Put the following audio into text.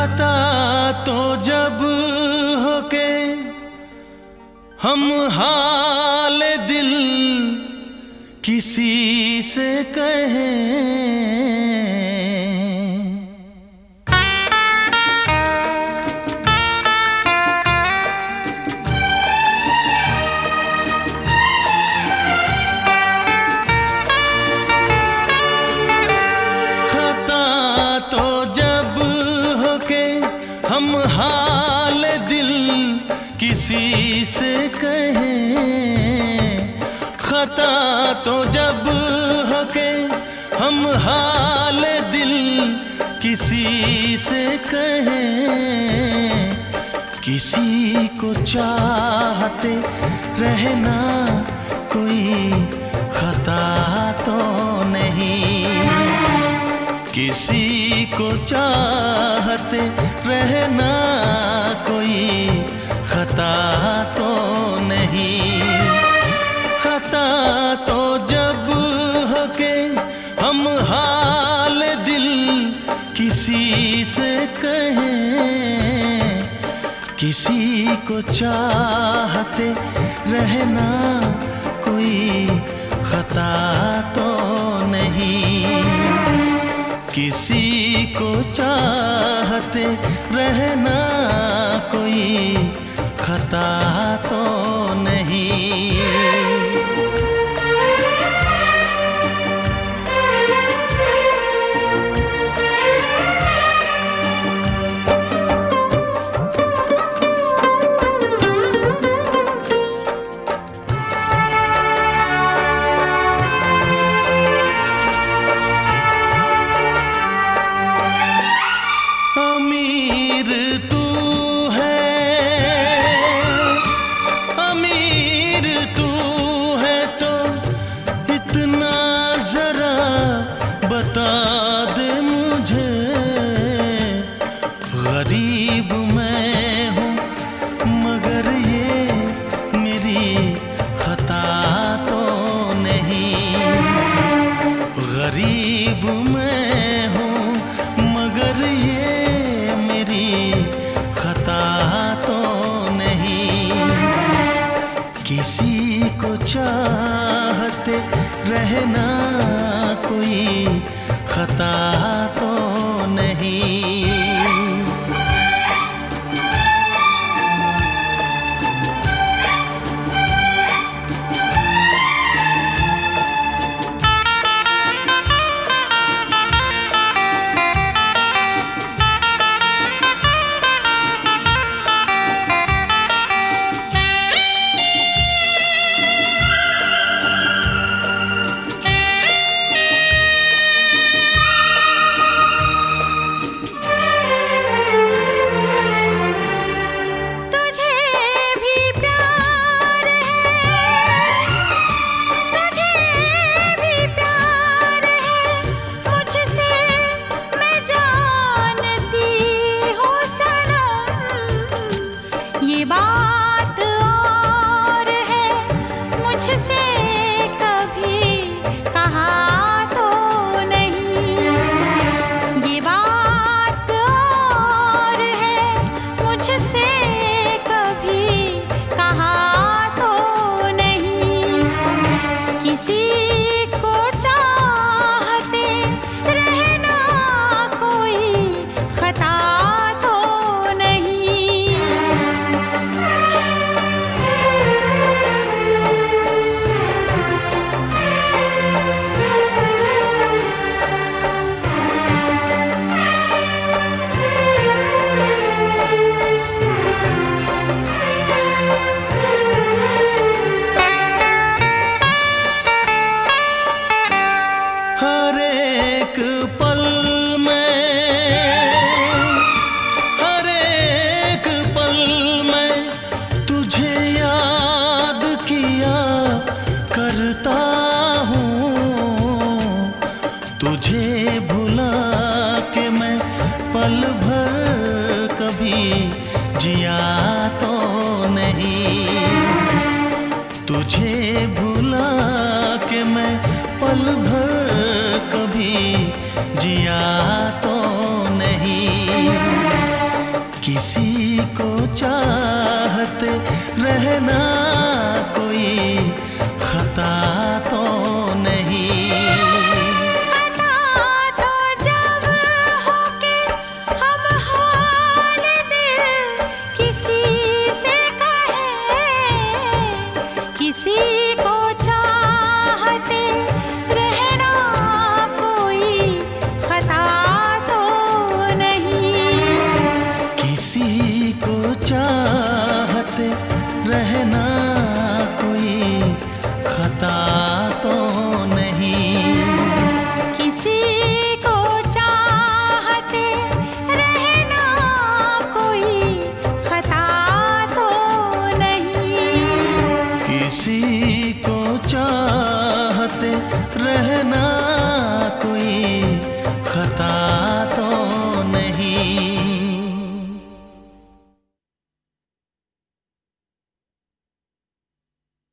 खता तो जब होके हम हाल दिल किसी से कहें। किसी से कहें, खता तो जब होके हम हाल दिल किसी से कहें, किसी को चाहते रहना कोई खता तो नहीं। किसी को चाहते रहना कोई खता तो नहीं खता तो जब होके हम हाल दिल किसी से कहें, किसी को चाहते रहना कोई खता तो नहीं, किसी को चाहते रहना खता तो गरीब मैं हूँ, मगर ये मेरी खता तो नहीं। गरीब मैं हूँ, मगर ये मेरी खता तो नहीं। किसी को चाहते रहना कोई खता जिया तो नहीं। तुझे भूला के मैं पल भर कभी जिया तो नहीं। किसी को चाह किसी को चाहते रहना कोई खता तो नहीं। किसी को चाहते रहना